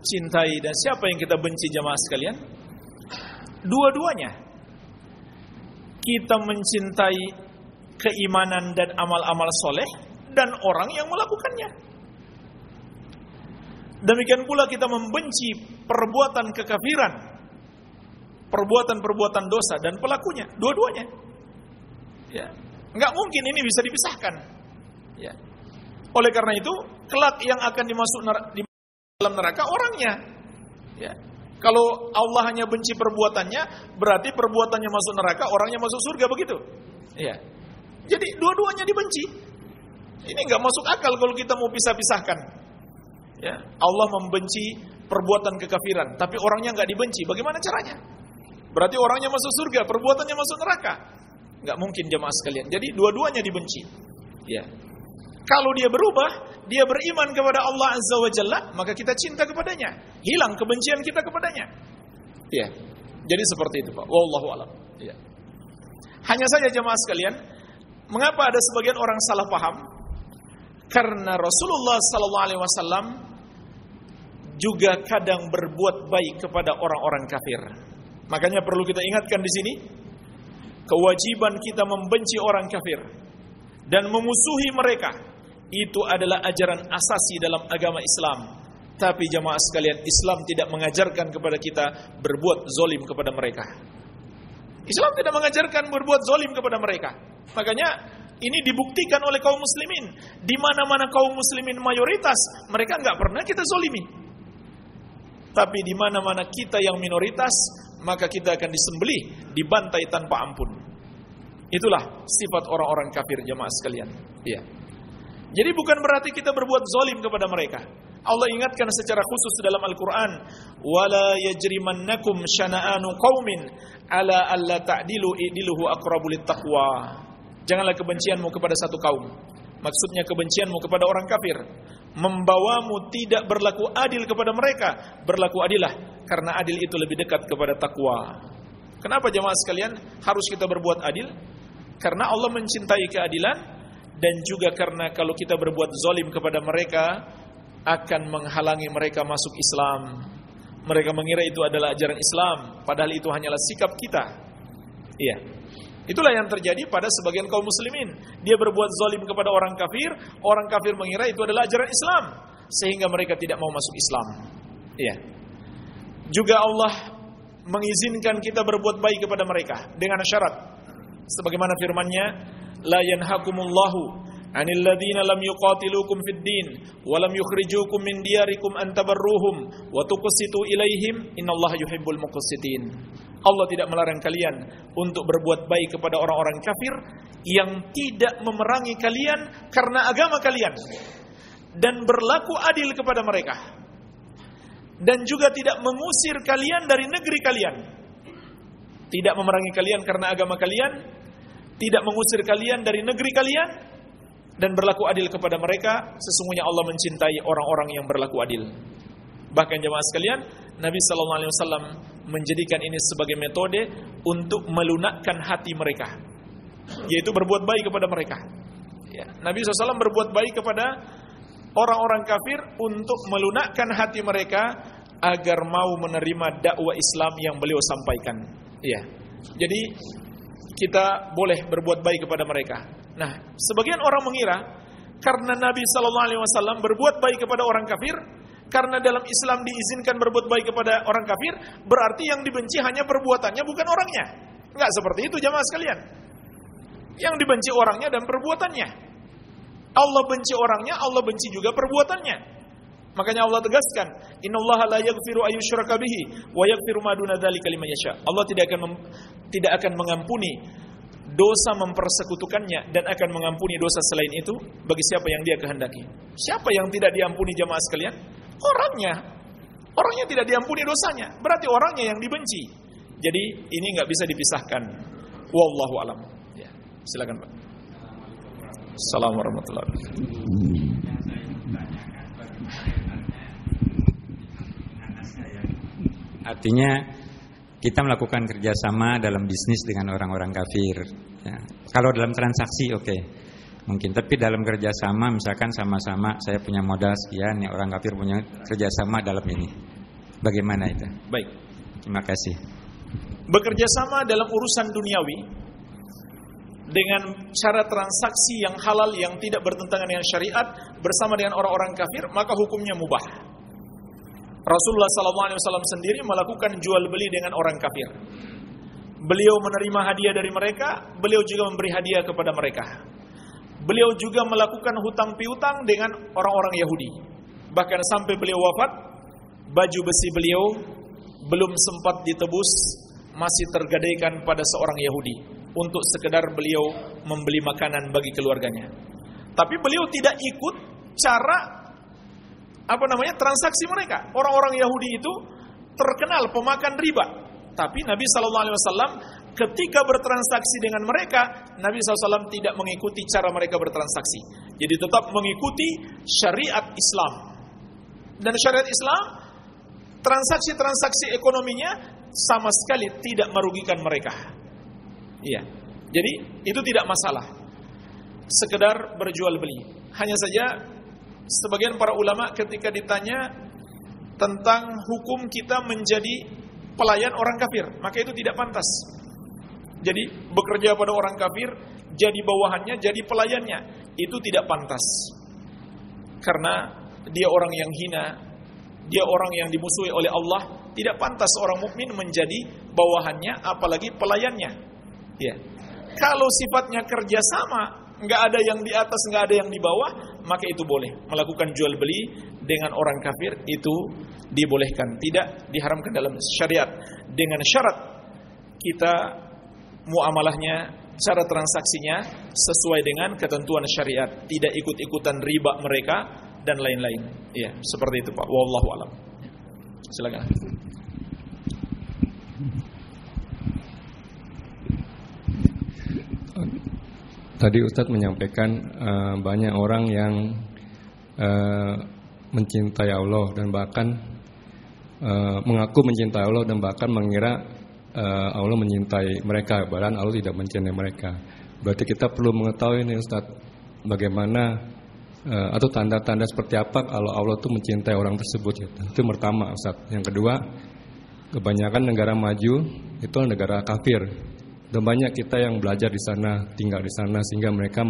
cintai dan siapa yang kita benci jamaah sekalian? Dua-duanya. Kita mencintai keimanan dan amal-amal soleh dan orang yang melakukannya. Demikian pula kita membenci perbuatan kekafiran, perbuatan-perbuatan dosa dan pelakunya, dua-duanya. Ya, nggak mungkin ini bisa dipisahkan. Ya. Oleh karena itu, kelak yang akan dimasuk di dalam neraka orangnya. Ya. Kalau Allah hanya benci perbuatannya, berarti perbuatannya masuk neraka, orangnya masuk surga begitu. Iya. Jadi dua-duanya dibenci. Ini nggak masuk akal kalau kita mau pisah-pisahkan. Ya, Allah membenci perbuatan kekafiran, tapi orangnya nggak dibenci. Bagaimana caranya? Berarti orangnya masuk surga, perbuatannya masuk neraka. Nggak mungkin jemaah sekalian. Jadi dua-duanya dibenci. Ya. Kalau dia berubah, dia beriman kepada Allah Azza wa Jalla, maka kita cinta kepadanya. Hilang kebencian kita kepadanya. Ya. Jadi seperti itu, Pak. Wallahu alam. Ya. Hanya saja jemaah sekalian, mengapa ada sebagian orang salah paham? Karena Rasulullah sallallahu alaihi wasallam juga kadang berbuat baik kepada orang-orang kafir. Makanya perlu kita ingatkan di sini kewajiban kita membenci orang kafir dan memusuhi mereka itu adalah ajaran asasi dalam agama Islam. Tapi jamaah sekalian, Islam tidak mengajarkan kepada kita berbuat zolim kepada mereka. Islam tidak mengajarkan berbuat zolim kepada mereka. Makanya ini dibuktikan oleh kaum muslimin. Di mana-mana kaum muslimin mayoritas, mereka nggak pernah kita zolimi. Tapi di mana-mana kita yang minoritas, maka kita akan disembelih, dibantai tanpa ampun. Itulah sifat orang-orang kafir jamaah sekalian. Iya. Jadi bukan berarti kita berbuat zolim kepada mereka. Allah ingatkan secara khusus dalam Al-Quran, "Wala yajrimannakum syana'anu qaumin ala alla ta'dilu idiluhu aqrabu taqwa." Janganlah kebencianmu kepada satu kaum. Maksudnya kebencianmu kepada orang kafir membawamu tidak berlaku adil kepada mereka. Berlaku adilah karena adil itu lebih dekat kepada takwa. Kenapa jemaah sekalian harus kita berbuat adil? Karena Allah mencintai keadilan dan juga karena kalau kita berbuat zolim kepada mereka akan menghalangi mereka masuk Islam. Mereka mengira itu adalah ajaran Islam, padahal itu hanyalah sikap kita. Iya. Itulah yang terjadi pada sebagian kaum muslimin. Dia berbuat zolim kepada orang kafir, orang kafir mengira itu adalah ajaran Islam, sehingga mereka tidak mau masuk Islam. Iya. Juga Allah mengizinkan kita berbuat baik kepada mereka dengan syarat. Sebagaimana firman-Nya, la yanhakumullahu anil ladzina lam yuqatilukum fid din wa lam yukhrijukum min diyarikum an tabarruhum wa tuqsitu ilaihim innallaha yuhibbul muqsitin Allah tidak melarang kalian untuk berbuat baik kepada orang-orang kafir yang tidak memerangi kalian karena agama kalian dan berlaku adil kepada mereka dan juga tidak mengusir kalian dari negeri kalian. Tidak memerangi kalian karena agama kalian tidak mengusir kalian dari negeri kalian dan berlaku adil kepada mereka sesungguhnya Allah mencintai orang-orang yang berlaku adil bahkan jemaah sekalian Nabi sallallahu alaihi wasallam menjadikan ini sebagai metode untuk melunakkan hati mereka yaitu berbuat baik kepada mereka ya. Nabi SAW berbuat baik kepada orang-orang kafir untuk melunakkan hati mereka agar mau menerima dakwah Islam yang beliau sampaikan ya. jadi kita boleh berbuat baik kepada mereka nah sebagian orang mengira karena Nabi SAW berbuat baik kepada orang kafir karena dalam Islam diizinkan berbuat baik kepada orang kafir, berarti yang dibenci hanya perbuatannya bukan orangnya. Enggak seperti itu jamaah sekalian. Yang dibenci orangnya dan perbuatannya. Allah benci orangnya, Allah benci juga perbuatannya. Makanya Allah tegaskan, "Innallaha la yaghfiru ayyushraka bihi wa yaghfiru ma duna dzalika liman yasha." Allah tidak akan tidak akan mengampuni dosa mempersekutukannya dan akan mengampuni dosa selain itu bagi siapa yang dia kehendaki. Siapa yang tidak diampuni jamaah sekalian? Orangnya. Orangnya tidak diampuni dosanya. Berarti orangnya yang dibenci. Jadi ini nggak bisa dipisahkan. Wallahu alam. Ya, silakan Pak. Assalamualaikum warahmatullahi wabarakatuh. Artinya kita melakukan kerjasama dalam bisnis dengan orang-orang kafir. Ya. Kalau dalam transaksi oke. Okay mungkin tapi dalam kerjasama misalkan sama-sama saya punya modal sekian ya orang kafir punya kerjasama dalam ini bagaimana itu baik terima kasih bekerja sama dalam urusan duniawi dengan cara transaksi yang halal yang tidak bertentangan dengan syariat bersama dengan orang-orang kafir maka hukumnya mubah. Rasulullah SAW sendiri melakukan jual beli dengan orang kafir. Beliau menerima hadiah dari mereka beliau juga memberi hadiah kepada mereka. Beliau juga melakukan hutang piutang dengan orang-orang Yahudi. Bahkan sampai beliau wafat, baju besi beliau belum sempat ditebus, masih tergadaikan pada seorang Yahudi untuk sekedar beliau membeli makanan bagi keluarganya. Tapi beliau tidak ikut cara apa namanya transaksi mereka. Orang-orang Yahudi itu terkenal pemakan riba. Tapi Nabi Shallallahu Alaihi Wasallam ketika bertransaksi dengan mereka, Nabi SAW tidak mengikuti cara mereka bertransaksi. Jadi tetap mengikuti syariat Islam. Dan syariat Islam, transaksi-transaksi ekonominya sama sekali tidak merugikan mereka. Iya. Jadi itu tidak masalah. Sekedar berjual beli. Hanya saja sebagian para ulama ketika ditanya tentang hukum kita menjadi pelayan orang kafir, maka itu tidak pantas. Jadi bekerja pada orang kafir, jadi bawahannya, jadi pelayannya, itu tidak pantas. Karena dia orang yang hina, dia orang yang dimusuhi oleh Allah, tidak pantas orang mukmin menjadi bawahannya, apalagi pelayannya. Ya. Kalau sifatnya kerjasama, nggak ada yang di atas, nggak ada yang di bawah, maka itu boleh. Melakukan jual beli dengan orang kafir itu dibolehkan, tidak diharamkan dalam syariat. Dengan syarat kita muamalahnya, cara transaksinya sesuai dengan ketentuan syariat, tidak ikut-ikutan riba mereka dan lain-lain. Iya, seperti itu Pak. Wallahu alam. Silakan. Tadi Ustadz menyampaikan uh, banyak orang yang uh, mencintai Allah dan bahkan uh, mengaku mencintai Allah dan bahkan mengira uh, Allah menyintai mereka, bahkan Allah tidak mencintai mereka. Berarti kita perlu mengetahui nih Ustaz, bagaimana uh, atau tanda-tanda seperti apa kalau Allah itu mencintai orang tersebut. Gitu. Itu pertama Ustaz. Yang kedua, kebanyakan negara maju itu negara kafir. Dan banyak kita yang belajar di sana, tinggal di sana sehingga mereka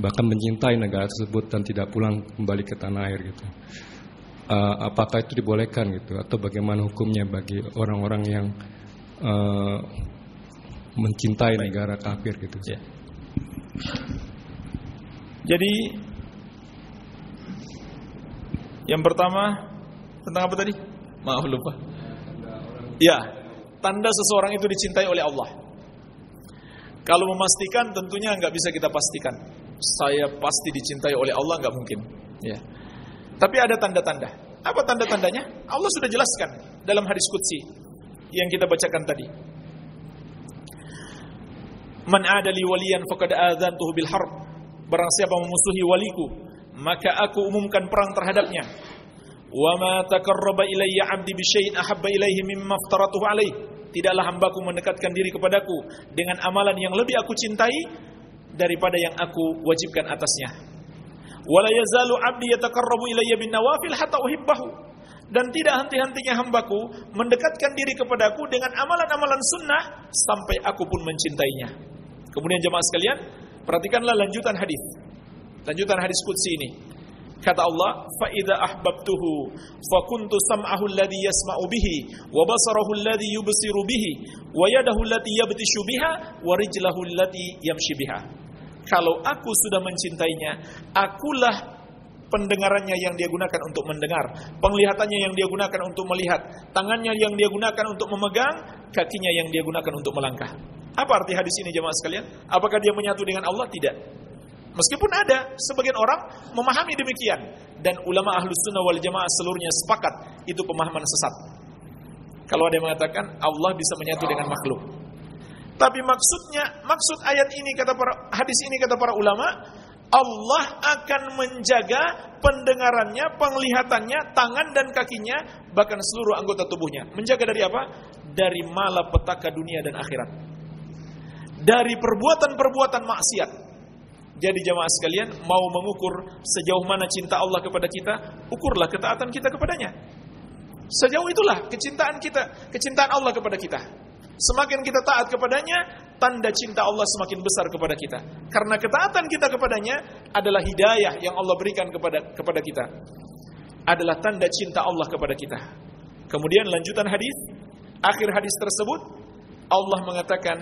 bahkan mencintai negara tersebut dan tidak pulang kembali ke tanah air gitu. Uh, apakah itu dibolehkan gitu atau bagaimana hukumnya bagi orang-orang yang uh, mencintai Baik. negara kafir gitu. Ya. Jadi yang pertama tentang apa tadi? Maaf lupa. Ya, tanda seseorang itu dicintai oleh Allah. Kalau memastikan tentunya nggak bisa kita pastikan. Saya pasti dicintai oleh Allah nggak mungkin. Ya. Tapi ada tanda-tanda. Apa tanda-tandanya? Allah sudah jelaskan dalam hadis qudsi yang kita bacakan tadi. Man adali waliyan faqad adzantuhu bil harb. Barang siapa memusuhi waliku, maka aku umumkan perang terhadapnya. Wa ma taqarraba ilayya 'abdi bi syai'in ahabba ilayhi mimma aftaratuhu alayh. Tidaklah hambaku mendekatkan diri kepadaku dengan amalan yang lebih aku cintai daripada yang aku wajibkan atasnya. Wala yazalu 'abdi yataqarrabu ilayya bin nawafil hatta uhibbahu. Dan tidak henti-hentinya hambaku mendekatkan diri kepadaku dengan amalan-amalan sunnah sampai aku pun mencintainya. Kemudian jemaah sekalian, perhatikanlah lanjutan hadis. Lanjutan hadis qudsi ini. Kata Allah, "Fa idza ahbabtuhu fa kuntu sam'ahu alladhi yasma'u bihi wa basarahu alladhi yubsiru bihi wa yadahu allati yabtishu biha wa rijlahu allati yamshi biha." Kalau aku sudah mencintainya, akulah pendengarannya yang dia gunakan untuk mendengar, penglihatannya yang dia gunakan untuk melihat, tangannya yang dia gunakan untuk memegang, kakinya yang dia gunakan untuk melangkah. Apa arti hadis ini jemaah sekalian? Apakah dia menyatu dengan Allah? Tidak. Meskipun ada sebagian orang memahami demikian dan ulama ahlus sunnah wal jamaah seluruhnya sepakat itu pemahaman sesat. Kalau ada yang mengatakan Allah bisa menyatu dengan makhluk. Tapi maksudnya, maksud ayat ini kata para hadis ini kata para ulama, Allah akan menjaga pendengarannya, penglihatannya, tangan dan kakinya, bahkan seluruh anggota tubuhnya. Menjaga dari apa? Dari malapetaka dunia dan akhirat. Dari perbuatan-perbuatan maksiat. Jadi jamaah sekalian, mau mengukur sejauh mana cinta Allah kepada kita, ukurlah ketaatan kita kepadanya. Sejauh itulah kecintaan kita, kecintaan Allah kepada kita. Semakin kita taat kepadanya, tanda cinta Allah semakin besar kepada kita. Karena ketaatan kita kepadanya adalah hidayah yang Allah berikan kepada kepada kita. Adalah tanda cinta Allah kepada kita. Kemudian lanjutan hadis, akhir hadis tersebut Allah mengatakan,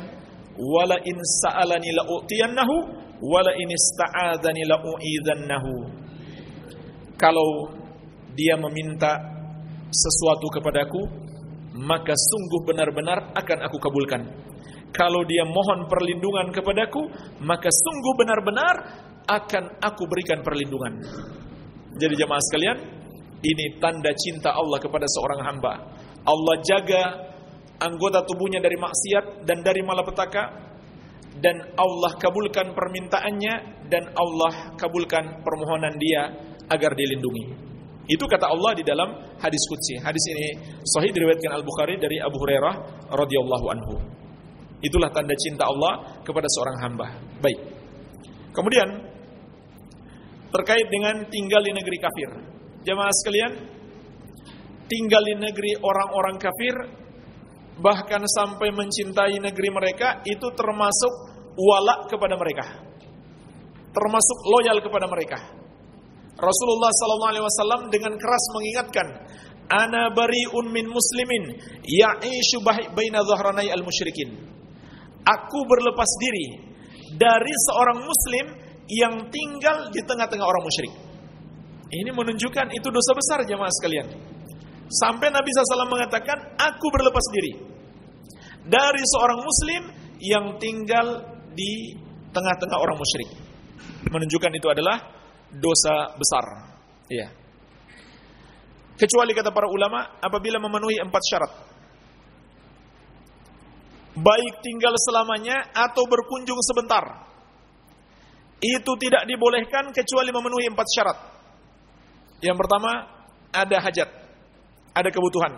"Wala in sa'alani la'utiyannahu wala in ista'adzani la'u'idzannahu." Kalau dia meminta sesuatu kepadaku, maka sungguh benar-benar akan aku kabulkan. Kalau dia mohon perlindungan kepadaku, maka sungguh benar-benar akan aku berikan perlindungan. Jadi jemaah sekalian, ini tanda cinta Allah kepada seorang hamba. Allah jaga anggota tubuhnya dari maksiat dan dari malapetaka dan Allah kabulkan permintaannya dan Allah kabulkan permohonan dia agar dilindungi. Itu kata Allah di dalam hadis qudsi. Hadis ini sahih diriwayatkan Al-Bukhari dari Abu Hurairah radhiyallahu anhu. Itulah tanda cinta Allah kepada seorang hamba. Baik. Kemudian terkait dengan tinggal di negeri kafir. Jemaah sekalian, tinggal di negeri orang-orang kafir bahkan sampai mencintai negeri mereka itu termasuk wala kepada mereka. Termasuk loyal kepada mereka. Rasulullah sallallahu alaihi wasallam dengan keras mengingatkan, "Ana bariun min muslimin ya'ishu baina dhahranai al-musyrikin." Aku berlepas diri dari seorang muslim yang tinggal di tengah-tengah orang musyrik. Ini menunjukkan itu dosa besar jemaah sekalian. Sampai Nabi SAW mengatakan, aku berlepas diri dari seorang muslim yang tinggal di tengah-tengah orang musyrik. Menunjukkan itu adalah dosa besar. Iya. Kecuali kata para ulama apabila memenuhi empat syarat. Baik tinggal selamanya atau berkunjung sebentar. Itu tidak dibolehkan kecuali memenuhi empat syarat. Yang pertama, ada hajat. Ada kebutuhan.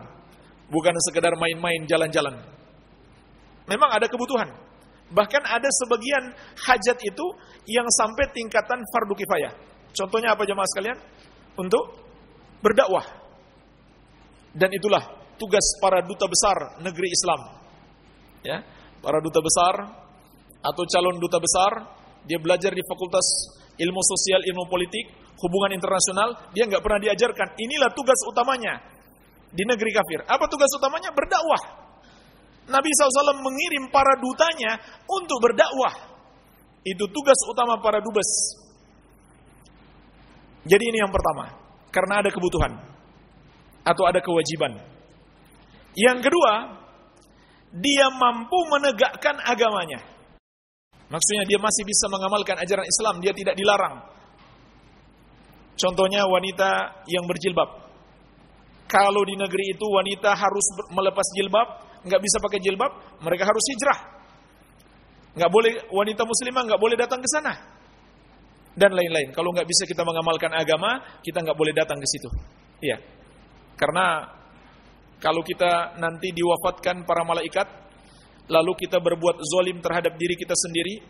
Bukan sekedar main-main jalan-jalan. Memang ada kebutuhan. Bahkan ada sebagian hajat itu yang sampai tingkatan fardu kifayah. Contohnya apa jemaah sekalian? Untuk berdakwah. Dan itulah tugas para duta besar negeri Islam. Ya, para duta besar atau calon duta besar, dia belajar di Fakultas Ilmu Sosial, Ilmu Politik, Hubungan Internasional, dia nggak pernah diajarkan. Inilah tugas utamanya di negeri kafir. Apa tugas utamanya? Berdakwah. Nabi SAW mengirim para dutanya untuk berdakwah. Itu tugas utama para dubes. Jadi ini yang pertama, karena ada kebutuhan atau ada kewajiban. Yang kedua, dia mampu menegakkan agamanya. Maksudnya dia masih bisa mengamalkan ajaran Islam, dia tidak dilarang. Contohnya wanita yang berjilbab. Kalau di negeri itu wanita harus melepas jilbab, nggak bisa pakai jilbab, mereka harus hijrah. Nggak boleh wanita muslimah nggak boleh datang ke sana dan lain-lain. Kalau nggak bisa kita mengamalkan agama, kita nggak boleh datang ke situ. Iya, karena kalau kita nanti diwafatkan para malaikat, lalu kita berbuat zolim terhadap diri kita sendiri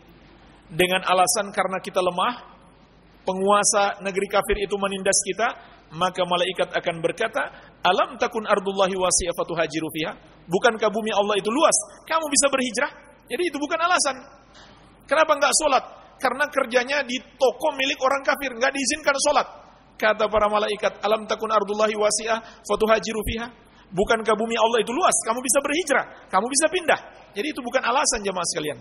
dengan alasan karena kita lemah, penguasa negeri kafir itu menindas kita, maka malaikat akan berkata, "Alam takun ardullahi wasi'ah fatuhajiru fiha?" Bukankah bumi Allah itu luas? Kamu bisa berhijrah? Jadi itu bukan alasan. Kenapa enggak sholat? Karena kerjanya di toko milik orang kafir, enggak diizinkan sholat. Kata para malaikat, "Alam takun ardullahi wasi'ah fatuhajiru fiha?" Bukankah bumi Allah itu luas? Kamu bisa berhijrah, kamu bisa pindah. Jadi itu bukan alasan jemaah sekalian.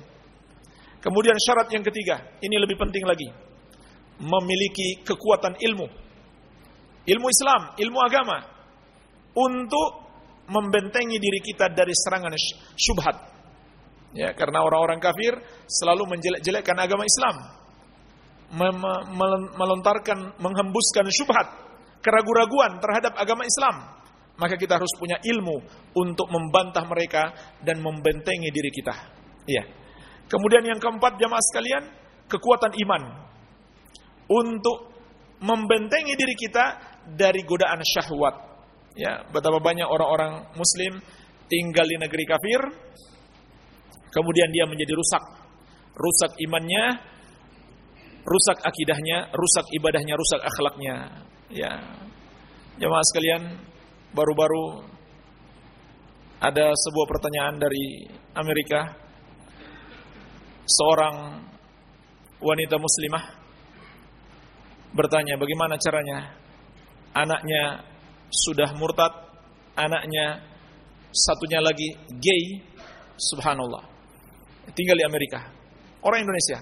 Kemudian syarat yang ketiga, ini lebih penting lagi. Memiliki kekuatan ilmu. Ilmu Islam, ilmu agama. Untuk membentengi diri kita dari serangan syubhat. Ya, karena orang-orang kafir selalu menjelek-jelekkan agama Islam. Melontarkan, menghembuskan syubhat, keraguan-raguan terhadap agama Islam maka kita harus punya ilmu untuk membantah mereka dan membentengi diri kita. Iya. Kemudian yang keempat jamaah sekalian, kekuatan iman untuk membentengi diri kita dari godaan syahwat. Ya, betapa banyak orang-orang muslim tinggal di negeri kafir kemudian dia menjadi rusak. Rusak imannya, rusak akidahnya, rusak ibadahnya, rusak akhlaknya. Ya. Jemaah sekalian, baru-baru ada sebuah pertanyaan dari Amerika. Seorang wanita muslimah bertanya bagaimana caranya anaknya sudah murtad, anaknya satunya lagi gay, subhanallah. Tinggal di Amerika. Orang Indonesia.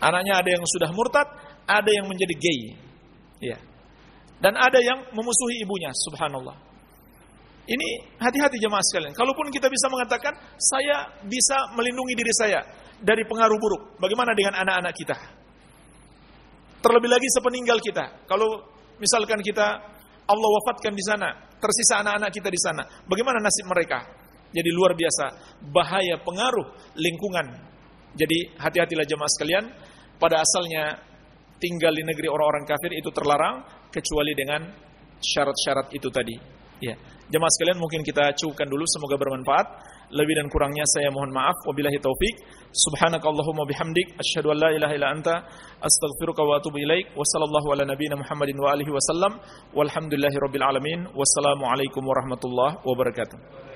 Anaknya ada yang sudah murtad, ada yang menjadi gay. Ya. Dan ada yang memusuhi ibunya, subhanallah. Ini hati-hati jemaah sekalian. Kalaupun kita bisa mengatakan, saya bisa melindungi diri saya dari pengaruh buruk. Bagaimana dengan anak-anak kita? Terlebih lagi sepeninggal kita. Kalau misalkan kita Allah wafatkan di sana, tersisa anak-anak kita di sana. Bagaimana nasib mereka? Jadi luar biasa bahaya pengaruh lingkungan. Jadi hati-hatilah jemaah sekalian. Pada asalnya tinggal di negeri orang-orang kafir itu terlarang kecuali dengan syarat-syarat itu tadi. Ya. Jemaah sekalian mungkin kita cukupkan dulu semoga bermanfaat. Lebih dan kurangnya saya mohon maaf. Wabillahi taufik. Subhanakallahumma bihamdik asyhadu an la ilaha illa anta astaghfiruka wa atubu ilaik. Wassallallahu ala nabiyyina Muhammadin wa alihi wasallam. Walhamdulillahirabbil alamin. Wassalamualaikum warahmatullahi wabarakatuh.